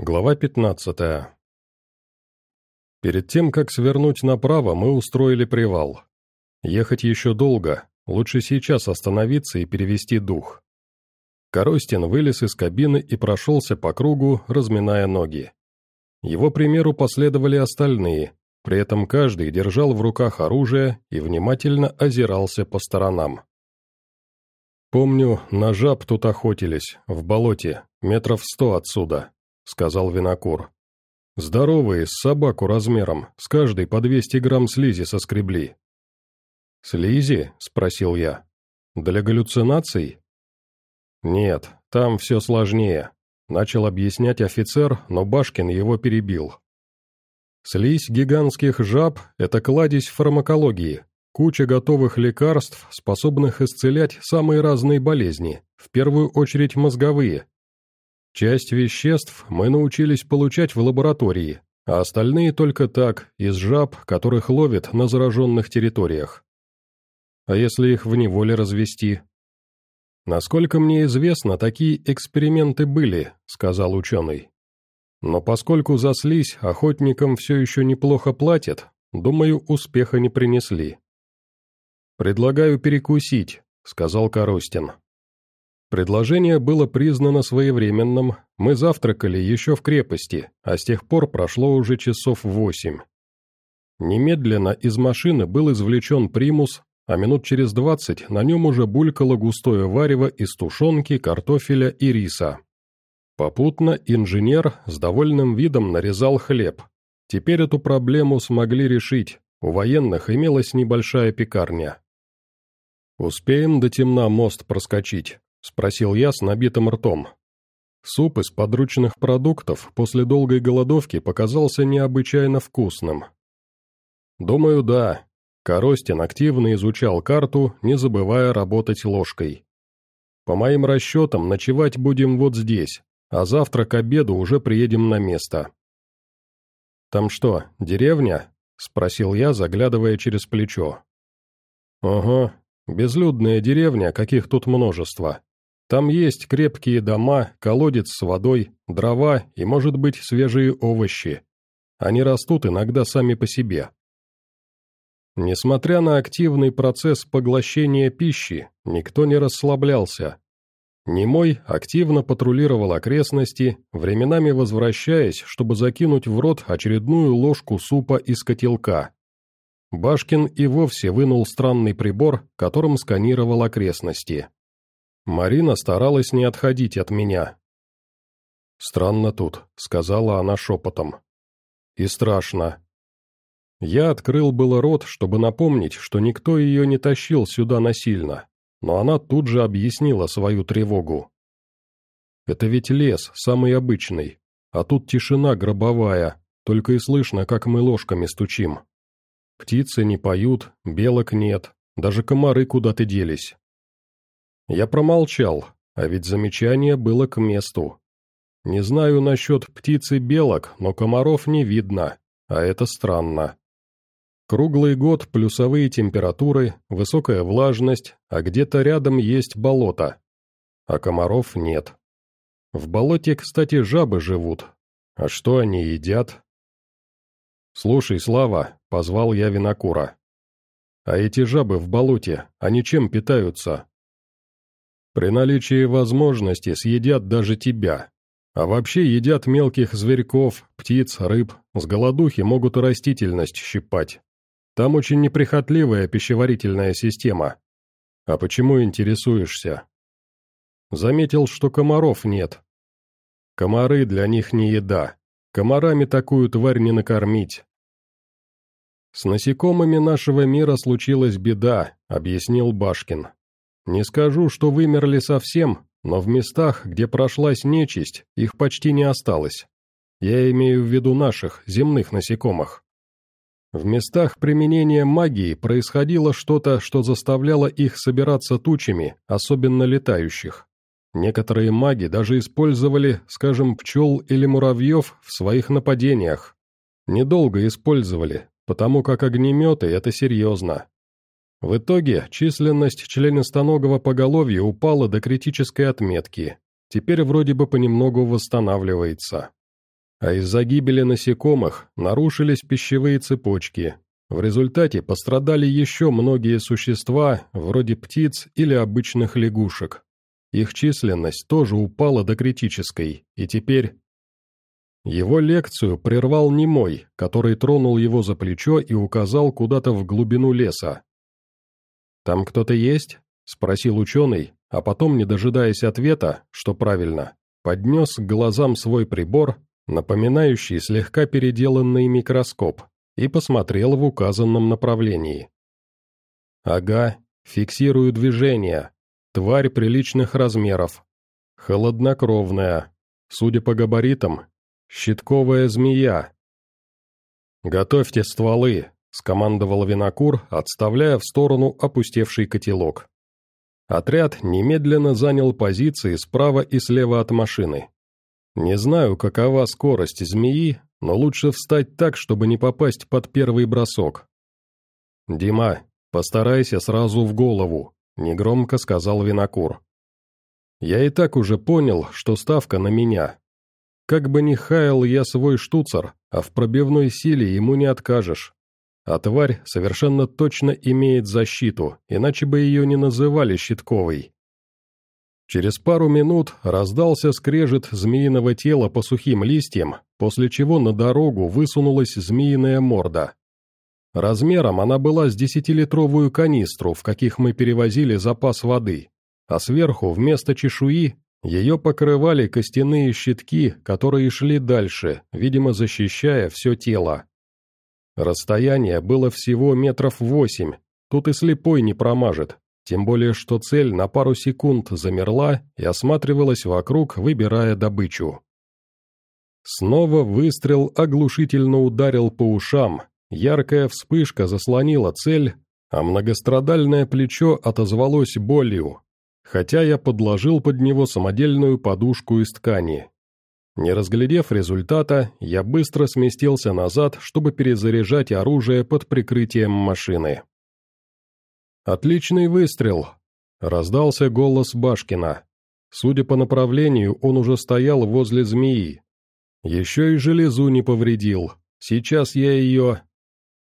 Глава 15 Перед тем, как свернуть направо, мы устроили привал. Ехать еще долго, лучше сейчас остановиться и перевести дух. Коростин вылез из кабины и прошелся по кругу, разминая ноги. Его примеру последовали остальные, при этом каждый держал в руках оружие и внимательно озирался по сторонам. «Помню, на жаб тут охотились, в болоте, метров сто отсюда», — сказал Винокур. «Здоровые, с собаку размером, с каждой по 200 грамм слизи соскребли». «Слизи?» — спросил я. «Для галлюцинаций?» «Нет, там все сложнее», — начал объяснять офицер, но Башкин его перебил. «Слизь гигантских жаб — это кладезь фармакологии, куча готовых лекарств, способных исцелять самые разные болезни, в первую очередь мозговые, Часть веществ мы научились получать в лаборатории, а остальные только так, из жаб, которых ловят на зараженных территориях. А если их в неволе развести? Насколько мне известно, такие эксперименты были, сказал ученый. Но поскольку заслись, охотникам все еще неплохо платят, думаю, успеха не принесли. «Предлагаю перекусить», — сказал Коростин. Предложение было признано своевременным, мы завтракали еще в крепости, а с тех пор прошло уже часов восемь. Немедленно из машины был извлечен примус, а минут через двадцать на нем уже булькало густое варево из тушенки, картофеля и риса. Попутно инженер с довольным видом нарезал хлеб. Теперь эту проблему смогли решить, у военных имелась небольшая пекарня. «Успеем до темна мост проскочить?» — спросил я с набитым ртом. Суп из подручных продуктов после долгой голодовки показался необычайно вкусным. «Думаю, да». Коростин активно изучал карту, не забывая работать ложкой. «По моим расчетам, ночевать будем вот здесь, а завтра к обеду уже приедем на место». «Там что, деревня?» — спросил я, заглядывая через плечо. «Ага, безлюдная деревня, каких тут множество. Там есть крепкие дома, колодец с водой, дрова и, может быть, свежие овощи. Они растут иногда сами по себе. Несмотря на активный процесс поглощения пищи, никто не расслаблялся. Немой активно патрулировал окрестности, временами возвращаясь, чтобы закинуть в рот очередную ложку супа из котелка. Башкин и вовсе вынул странный прибор, которым сканировал окрестности. Марина старалась не отходить от меня. «Странно тут», — сказала она шепотом. «И страшно». Я открыл было рот, чтобы напомнить, что никто ее не тащил сюда насильно, но она тут же объяснила свою тревогу. «Это ведь лес, самый обычный, а тут тишина гробовая, только и слышно, как мы ложками стучим. Птицы не поют, белок нет, даже комары куда-то делись. Я промолчал, а ведь замечание было к месту. Не знаю насчет птицы белок, но комаров не видно, а это странно. Круглый год плюсовые температуры, высокая влажность, а где-то рядом есть болото. А комаров нет. В болоте, кстати, жабы живут. А что они едят? «Слушай, Слава», — позвал я винокура. «А эти жабы в болоте, они чем питаются?» При наличии возможности съедят даже тебя. А вообще едят мелких зверьков, птиц, рыб, с голодухи могут и растительность щипать. Там очень неприхотливая пищеварительная система. А почему интересуешься? Заметил, что комаров нет. Комары для них не еда. Комарами такую тварь не накормить. «С насекомыми нашего мира случилась беда», — объяснил Башкин. Не скажу, что вымерли совсем, но в местах, где прошлась нечисть, их почти не осталось. Я имею в виду наших, земных насекомых. В местах применения магии происходило что-то, что заставляло их собираться тучами, особенно летающих. Некоторые маги даже использовали, скажем, пчел или муравьев в своих нападениях. Недолго использовали, потому как огнеметы – это серьезно. В итоге численность членистоногого поголовья упала до критической отметки, теперь вроде бы понемногу восстанавливается. а из-за гибели насекомых нарушились пищевые цепочки. В результате пострадали еще многие существа, вроде птиц или обычных лягушек. Их численность тоже упала до критической, и теперь... Его лекцию прервал немой, который тронул его за плечо и указал куда-то в глубину леса. «Там кто-то есть?» — спросил ученый, а потом, не дожидаясь ответа, что правильно, поднес к глазам свой прибор, напоминающий слегка переделанный микроскоп, и посмотрел в указанном направлении. «Ага, фиксирую движение. Тварь приличных размеров. Холоднокровная. Судя по габаритам, щитковая змея». «Готовьте стволы», — скомандовал Винокур, отставляя в сторону опустевший котелок. Отряд немедленно занял позиции справа и слева от машины. Не знаю, какова скорость змеи, но лучше встать так, чтобы не попасть под первый бросок. «Дима, постарайся сразу в голову», — негромко сказал Винокур. «Я и так уже понял, что ставка на меня. Как бы ни хаял я свой штуцер, а в пробивной силе ему не откажешь. А тварь совершенно точно имеет защиту, иначе бы ее не называли щитковой. Через пару минут раздался скрежет змеиного тела по сухим листьям, после чего на дорогу высунулась змеиная морда. Размером она была с десятилитровую канистру, в каких мы перевозили запас воды, а сверху вместо чешуи ее покрывали костяные щитки, которые шли дальше, видимо защищая все тело. Расстояние было всего метров восемь, тут и слепой не промажет, тем более что цель на пару секунд замерла и осматривалась вокруг, выбирая добычу. Снова выстрел оглушительно ударил по ушам, яркая вспышка заслонила цель, а многострадальное плечо отозвалось болью, хотя я подложил под него самодельную подушку из ткани. Не разглядев результата, я быстро сместился назад, чтобы перезаряжать оружие под прикрытием машины. «Отличный выстрел!» — раздался голос Башкина. Судя по направлению, он уже стоял возле змеи. Еще и железу не повредил. Сейчас я ее...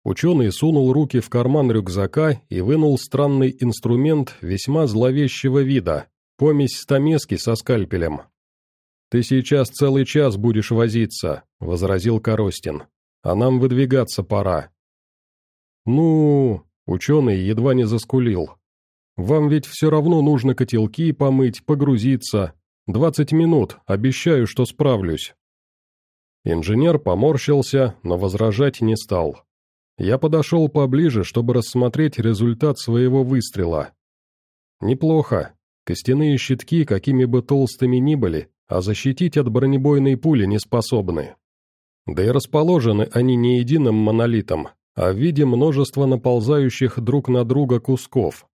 Ученый сунул руки в карман рюкзака и вынул странный инструмент весьма зловещего вида, помесь стамески со скальпелем. «Ты сейчас целый час будешь возиться», — возразил Коростин. «А нам выдвигаться пора». «Ну...» — ученый едва не заскулил. «Вам ведь все равно нужно котелки помыть, погрузиться. Двадцать минут, обещаю, что справлюсь». Инженер поморщился, но возражать не стал. Я подошел поближе, чтобы рассмотреть результат своего выстрела. Неплохо. Костяные щитки, какими бы толстыми ни были, а защитить от бронебойной пули не способны. Да и расположены они не единым монолитом, а в виде множества наползающих друг на друга кусков.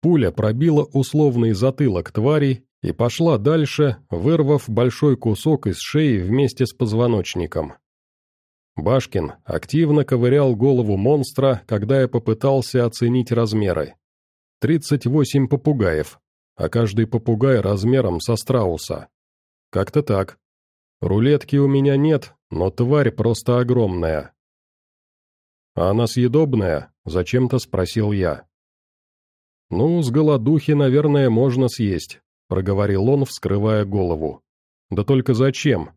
Пуля пробила условный затылок твари и пошла дальше, вырвав большой кусок из шеи вместе с позвоночником. Башкин активно ковырял голову монстра, когда я попытался оценить размеры. 38 попугаев, а каждый попугай размером со страуса. Как-то так. Рулетки у меня нет, но тварь просто огромная. А она съедобная? Зачем-то спросил я. Ну, с голодухи, наверное, можно съесть, проговорил он, вскрывая голову. Да только зачем?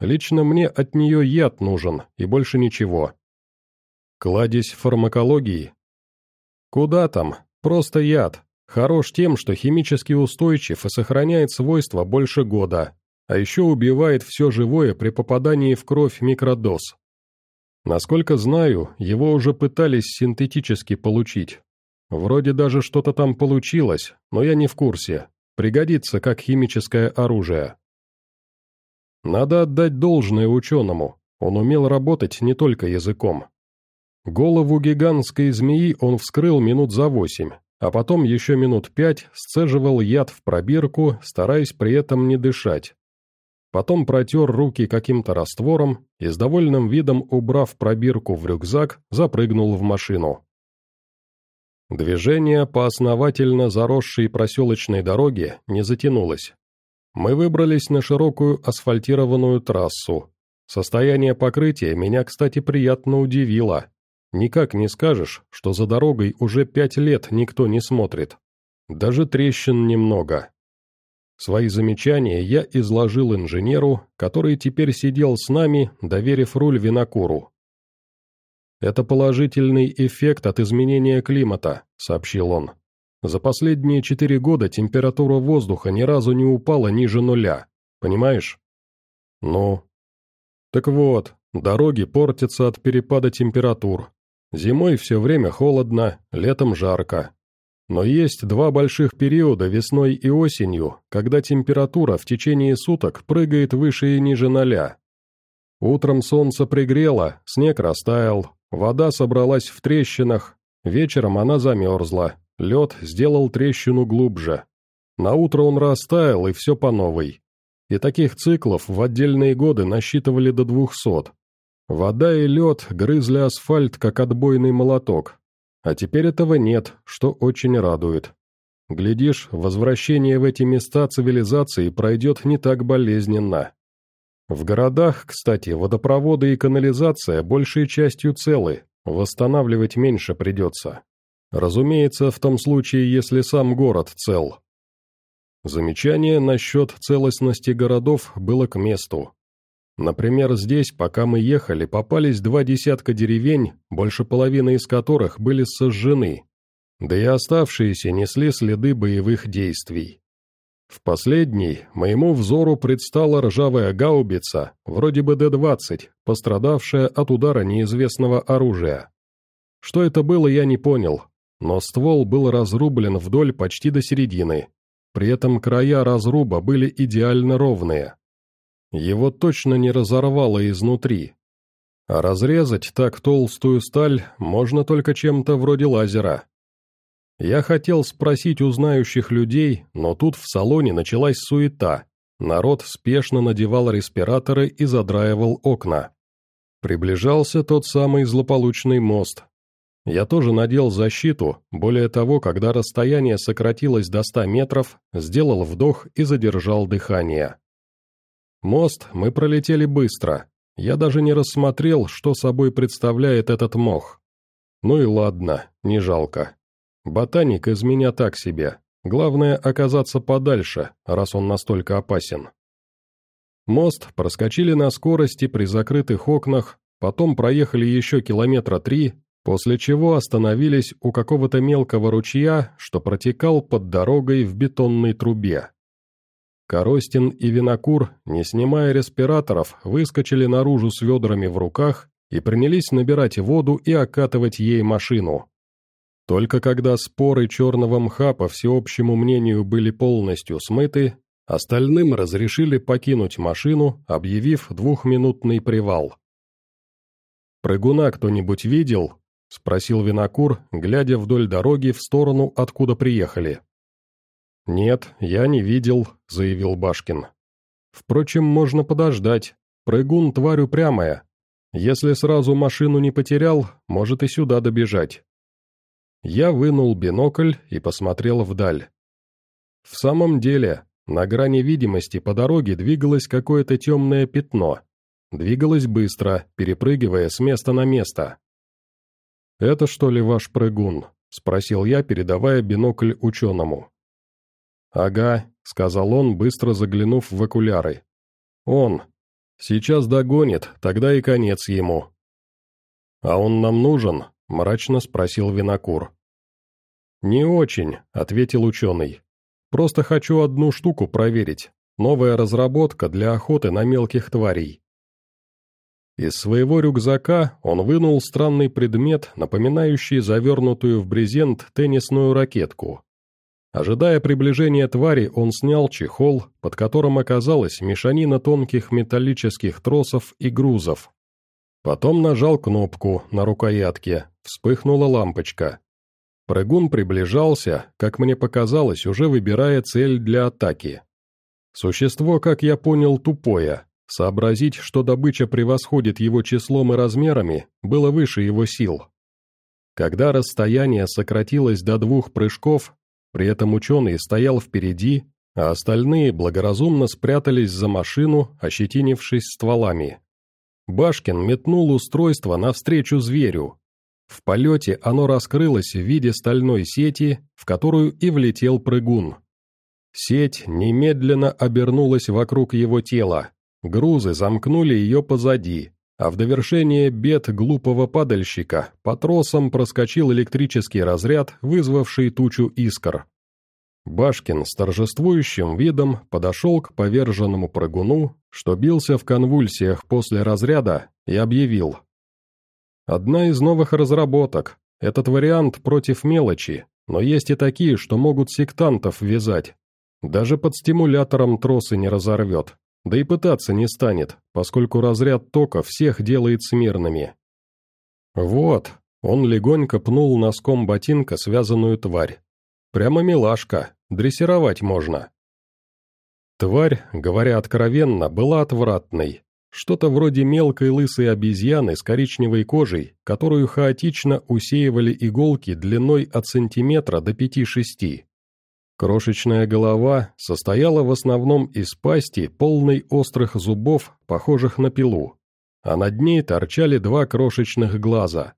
Лично мне от нее яд нужен, и больше ничего. Кладезь фармакологии? Куда там? Просто яд. Хорош тем, что химически устойчив и сохраняет свойства больше года а еще убивает все живое при попадании в кровь микродоз. Насколько знаю, его уже пытались синтетически получить. Вроде даже что-то там получилось, но я не в курсе. Пригодится как химическое оружие. Надо отдать должное ученому, он умел работать не только языком. Голову гигантской змеи он вскрыл минут за восемь, а потом еще минут пять сцеживал яд в пробирку, стараясь при этом не дышать потом протер руки каким-то раствором и с довольным видом, убрав пробирку в рюкзак, запрыгнул в машину. Движение по основательно заросшей проселочной дороге не затянулось. Мы выбрались на широкую асфальтированную трассу. Состояние покрытия меня, кстати, приятно удивило. Никак не скажешь, что за дорогой уже пять лет никто не смотрит. Даже трещин немного. Свои замечания я изложил инженеру, который теперь сидел с нами, доверив руль винокуру. «Это положительный эффект от изменения климата», — сообщил он. «За последние четыре года температура воздуха ни разу не упала ниже нуля. Понимаешь?» «Ну?» «Так вот, дороги портятся от перепада температур. Зимой все время холодно, летом жарко. Но есть два больших периода весной и осенью, когда температура в течение суток прыгает выше и ниже ноля. Утром солнце пригрело, снег растаял, вода собралась в трещинах, вечером она замерзла, лед сделал трещину глубже. На утро он растаял, и все по новой. И таких циклов в отдельные годы насчитывали до двухсот. Вода и лед грызли асфальт, как отбойный молоток, а теперь этого нет, что очень радует. Глядишь, возвращение в эти места цивилизации пройдет не так болезненно. В городах, кстати, водопроводы и канализация большей частью целы, восстанавливать меньше придется. Разумеется, в том случае, если сам город цел. Замечание насчет целостности городов было к месту. Например, здесь, пока мы ехали, попались два десятка деревень, больше половины из которых были сожжены, да и оставшиеся несли следы боевых действий. В последней моему взору предстала ржавая гаубица, вроде бы Д-20, пострадавшая от удара неизвестного оружия. Что это было, я не понял, но ствол был разрублен вдоль почти до середины, при этом края разруба были идеально ровные. Его точно не разорвало изнутри. А разрезать так толстую сталь можно только чем-то вроде лазера. Я хотел спросить у знающих людей, но тут в салоне началась суета. Народ спешно надевал респираторы и задраивал окна. Приближался тот самый злополучный мост. Я тоже надел защиту, более того, когда расстояние сократилось до 100 метров, сделал вдох и задержал дыхание. Мост мы пролетели быстро. Я даже не рассмотрел, что собой представляет этот мох. Ну и ладно, не жалко. Ботаник из меня так себе. Главное оказаться подальше, раз он настолько опасен. Мост проскочили на скорости при закрытых окнах, потом проехали еще километра три, после чего остановились у какого-то мелкого ручья, что протекал под дорогой в бетонной трубе. Коростин и Винокур, не снимая респираторов, выскочили наружу с ведрами в руках и принялись набирать воду и окатывать ей машину. Только когда споры черного мха, по всеобщему мнению, были полностью смыты, остальным разрешили покинуть машину, объявив двухминутный привал. «Прыгуна кто-нибудь видел?» — спросил Винокур, глядя вдоль дороги в сторону, откуда приехали. «Нет, я не видел», — заявил Башкин. «Впрочем, можно подождать. Прыгун тварь упрямая. Если сразу машину не потерял, может и сюда добежать». Я вынул бинокль и посмотрел вдаль. В самом деле, на грани видимости по дороге двигалось какое-то темное пятно. Двигалось быстро, перепрыгивая с места на место. «Это что ли ваш прыгун?» — спросил я, передавая бинокль ученому. «Ага», — сказал он, быстро заглянув в окуляры. «Он. Сейчас догонит, тогда и конец ему». «А он нам нужен?» — мрачно спросил Винокур. «Не очень», — ответил ученый. «Просто хочу одну штуку проверить. Новая разработка для охоты на мелких тварей». Из своего рюкзака он вынул странный предмет, напоминающий завернутую в брезент теннисную ракетку. Ожидая приближения твари, он снял чехол, под которым оказалась мешанина тонких металлических тросов и грузов. Потом нажал кнопку на рукоятке, вспыхнула лампочка. Прыгун приближался, как мне показалось, уже выбирая цель для атаки. Существо, как я понял, тупое. Сообразить, что добыча превосходит его числом и размерами, было выше его сил. Когда расстояние сократилось до двух прыжков, при этом ученый стоял впереди, а остальные благоразумно спрятались за машину, ощетинившись стволами. Башкин метнул устройство навстречу зверю. В полете оно раскрылось в виде стальной сети, в которую и влетел прыгун. Сеть немедленно обернулась вокруг его тела. Грузы замкнули ее позади, а в довершение бед глупого падальщика по тросам проскочил электрический разряд, вызвавший тучу искр. Башкин с торжествующим видом подошел к поверженному прыгуну, что бился в конвульсиях после разряда, и объявил. «Одна из новых разработок. Этот вариант против мелочи, но есть и такие, что могут сектантов вязать. Даже под стимулятором тросы не разорвет, да и пытаться не станет, поскольку разряд тока всех делает смирными». «Вот», — он легонько пнул носком ботинка связанную тварь. «Прямо милашка, дрессировать можно». Тварь, говоря откровенно, была отвратной. Что-то вроде мелкой лысой обезьяны с коричневой кожей, которую хаотично усеивали иголки длиной от сантиметра до пяти-шести. Крошечная голова состояла в основном из пасти, полной острых зубов, похожих на пилу, а над ней торчали два крошечных глаза.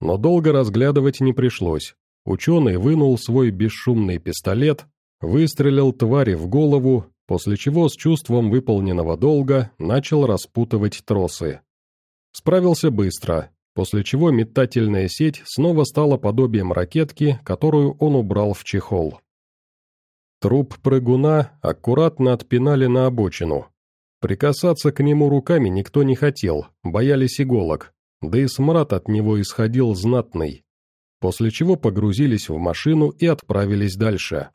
Но долго разглядывать не пришлось. Ученый вынул свой бесшумный пистолет, Выстрелил твари в голову, после чего с чувством выполненного долга начал распутывать тросы. Справился быстро, после чего метательная сеть снова стала подобием ракетки, которую он убрал в чехол. Труп прыгуна аккуратно отпинали на обочину. Прикасаться к нему руками никто не хотел, боялись иголок, да и смрад от него исходил знатный, после чего погрузились в машину и отправились дальше.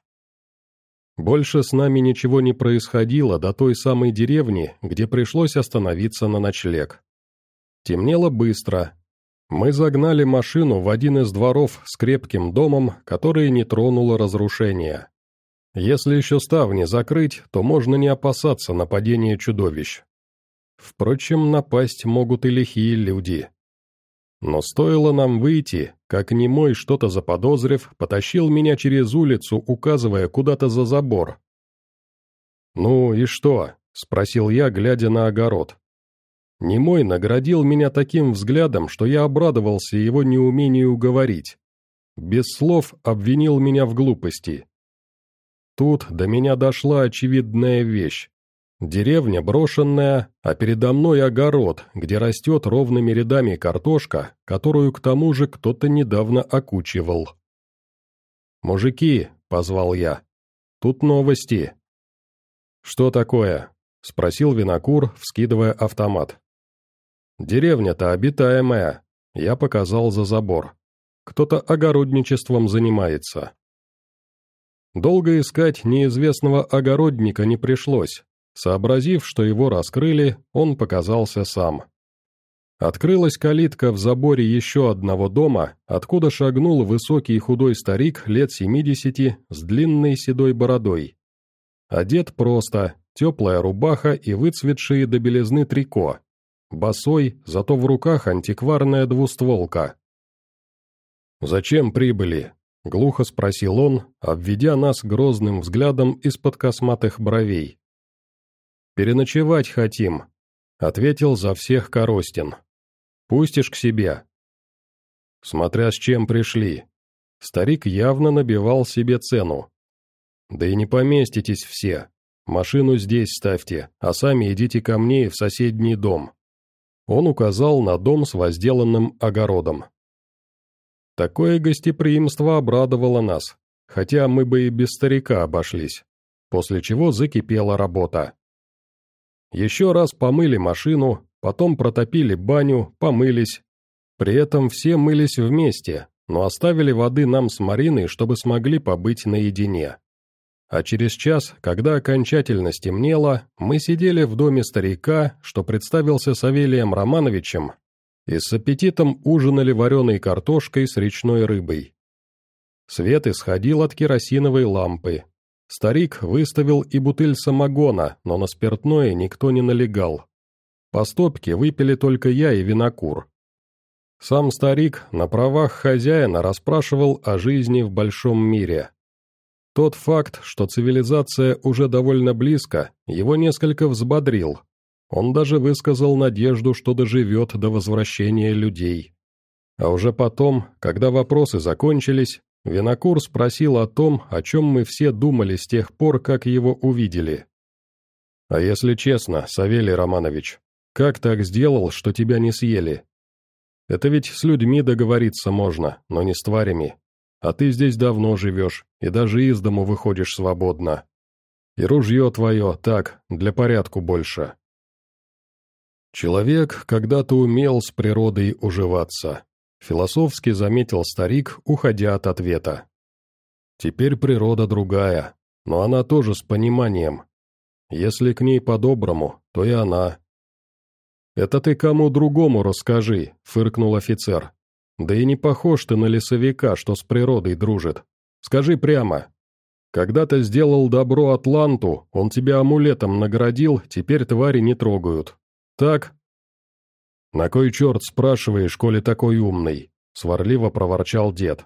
Больше с нами ничего не происходило до той самой деревни, где пришлось остановиться на ночлег. Темнело быстро. Мы загнали машину в один из дворов с крепким домом, который не тронуло разрушение. Если еще ставни закрыть, то можно не опасаться нападения чудовищ. Впрочем, напасть могут и лихие люди. Но стоило нам выйти, как немой, что-то заподозрив, потащил меня через улицу, указывая куда-то за забор. «Ну и что?» — спросил я, глядя на огород. Немой наградил меня таким взглядом, что я обрадовался его неумению говорить. Без слов обвинил меня в глупости. Тут до меня дошла очевидная вещь. Деревня брошенная, а передо мной огород, где растет ровными рядами картошка, которую к тому же кто-то недавно окучивал. «Мужики», — позвал я, — «тут новости». «Что такое?» — спросил Винокур, вскидывая автомат. «Деревня-то обитаемая», — я показал за забор. «Кто-то огородничеством занимается». Долго искать неизвестного огородника не пришлось. Сообразив, что его раскрыли, он показался сам. Открылась калитка в заборе еще одного дома, откуда шагнул высокий худой старик лет семидесяти с длинной седой бородой. Одет просто, теплая рубаха и выцветшие до белизны трико. Босой, зато в руках антикварная двустволка. «Зачем прибыли?» — глухо спросил он, обведя нас грозным взглядом из-под косматых бровей. «Переночевать хотим», — ответил за всех Коростин. «Пустишь к себе?» Смотря с чем пришли. Старик явно набивал себе цену. «Да и не поместитесь все. Машину здесь ставьте, а сами идите ко мне в соседний дом». Он указал на дом с возделанным огородом. Такое гостеприимство обрадовало нас, хотя мы бы и без старика обошлись, после чего закипела работа. Еще раз помыли машину, потом протопили баню, помылись. При этом все мылись вместе, но оставили воды нам с Мариной, чтобы смогли побыть наедине. А через час, когда окончательно стемнело, мы сидели в доме старика, что представился Савелием Романовичем, и с аппетитом ужинали вареной картошкой с речной рыбой. Свет исходил от керосиновой лампы, Старик выставил и бутыль самогона, но на спиртное никто не налегал. По стопке выпили только я и винокур. Сам старик на правах хозяина расспрашивал о жизни в большом мире. Тот факт, что цивилизация уже довольно близко, его несколько взбодрил. Он даже высказал надежду, что доживет до возвращения людей. А уже потом, когда вопросы закончились, Винокур спросил о том, о чем мы все думали с тех пор, как его увидели. «А если честно, Савелий Романович, как так сделал, что тебя не съели? Это ведь с людьми договориться можно, но не с тварями. А ты здесь давно живешь, и даже из дому выходишь свободно. И ружье твое, так, для порядку больше». Человек когда-то умел с природой уживаться. Философски заметил старик, уходя от ответа. Теперь природа другая, но она тоже с пониманием. Если к ней по-доброму, то и она. «Это ты кому другому расскажи», — фыркнул офицер. «Да и не похож ты на лесовика, что с природой дружит. Скажи прямо. Когда ты сделал добро Атланту, он тебя амулетом наградил, теперь твари не трогают. Так?» «На кой черт спрашиваешь, коли такой умный?» — сварливо проворчал дед.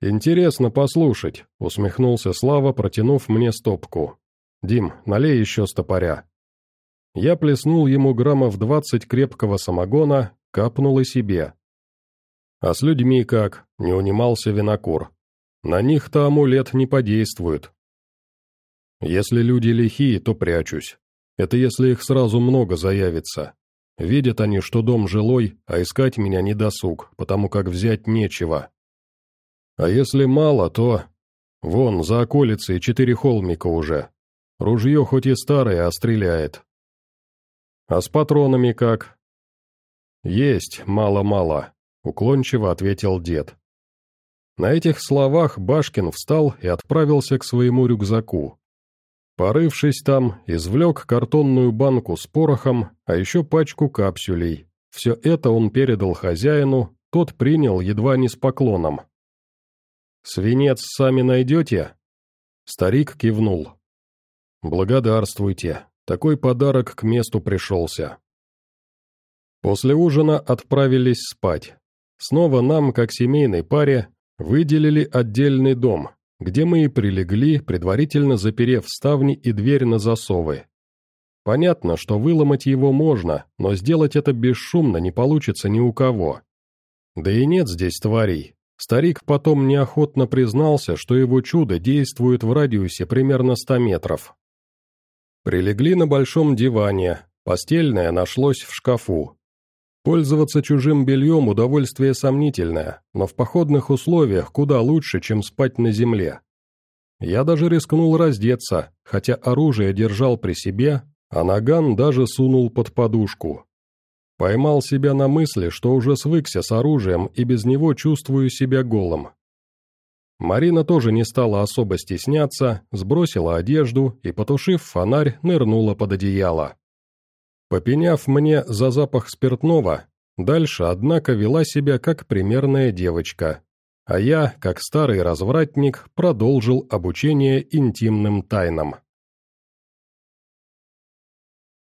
«Интересно послушать», — усмехнулся Слава, протянув мне стопку. «Дим, налей еще стопоря». Я плеснул ему граммов двадцать крепкого самогона, капнул и себе. «А с людьми как?» — не унимался винокур. «На них-то амулет не подействует». «Если люди лихие, то прячусь. Это если их сразу много заявится. Видят они, что дом жилой, а искать меня не досуг, потому как взять нечего. А если мало, то... Вон, за околицей четыре холмика уже. Ружье хоть и старое, а стреляет. А с патронами как? Есть, мало-мало, уклончиво ответил дед. На этих словах Башкин встал и отправился к своему рюкзаку. Порывшись там, извлек картонную банку с порохом, а еще пачку капсюлей. Все это он передал хозяину, тот принял едва не с поклоном. «Свинец сами найдете?» Старик кивнул. «Благодарствуйте, такой подарок к месту пришелся». После ужина отправились спать. Снова нам, как семейной паре, выделили отдельный дом, где мы и прилегли, предварительно заперев ставни и дверь на засовы. Понятно, что выломать его можно, но сделать это бесшумно не получится ни у кого. Да и нет здесь тварей. Старик потом неохотно признался, что его чудо действует в радиусе примерно 100 метров. Прилегли на большом диване, постельное нашлось в шкафу, Пользоваться чужим бельем – удовольствие сомнительное, но в походных условиях куда лучше, чем спать на земле. Я даже рискнул раздеться, хотя оружие держал при себе, а наган даже сунул под подушку. Поймал себя на мысли, что уже свыкся с оружием и без него чувствую себя голым. Марина тоже не стала особо стесняться, сбросила одежду и, потушив фонарь, нырнула под одеяло. Попеняв мне за запах спиртного, дальше, однако, вела себя как примерная девочка, а я, как старый развратник, продолжил обучение интимным тайнам.